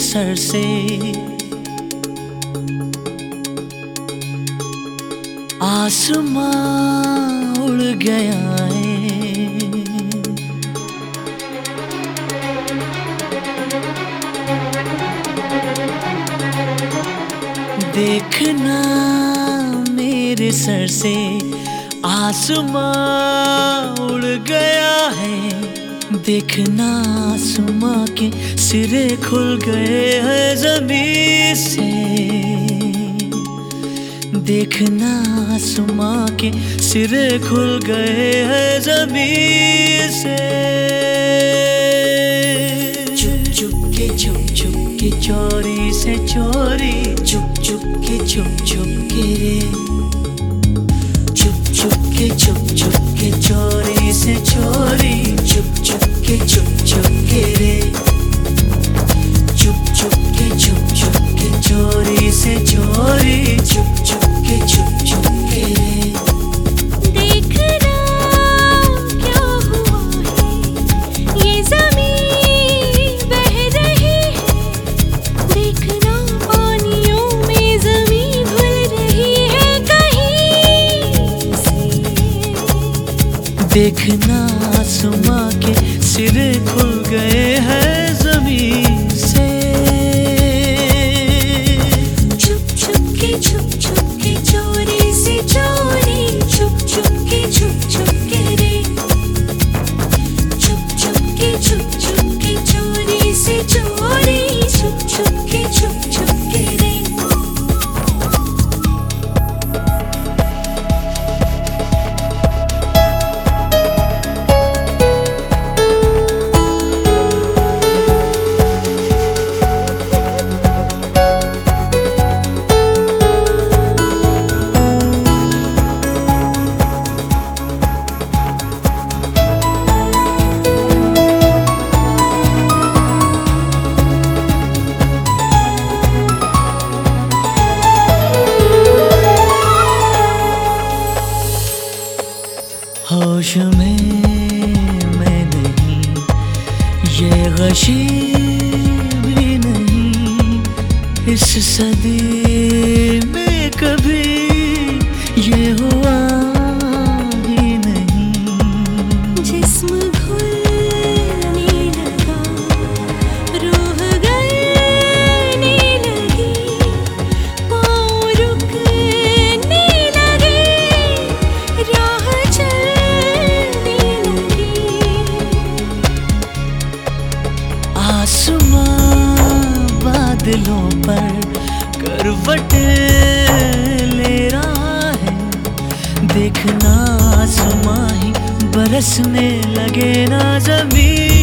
Sir से। आसमां उड़ गया है। देखना मेरे सर से। आसमां उड़ गया है। देखना आसमां के सिरे खुल गए हैं ज़मीन से। देखना आसमां के सिरे खुल गए हैं ज़मीन से। चुप चुप के चुप चुप के चोरी से चोरी। चुप चुप के चुप चुप के। रे चुप चुप के चुप चुप के चोरी से चोरी। देखना क्या हुआ है? ये ज़मीं बह रही है। देखना पानियों में ज़मीं धुल रही है कहीं से। देखना आसमां के सिरे खुल गए हैं ज़मीन से। छुप चुप के चुप चुप के चोरी ये भी नहीं इस सदी बरसने लगे ना ज़मीन।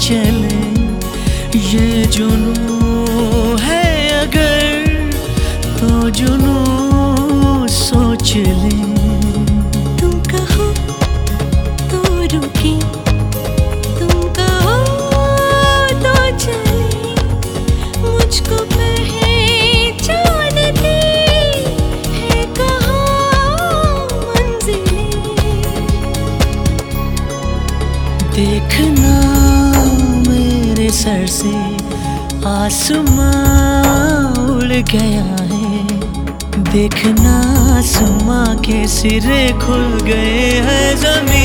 चले। ये जुनू है अगर तो जुनू सोच ले। तुम कहो तो रुके, तुम तो चले। मुझको देखना सर से आसमां उड़ गया है। देखना आसमां के सिरे खुल गए हैं ज़मीन।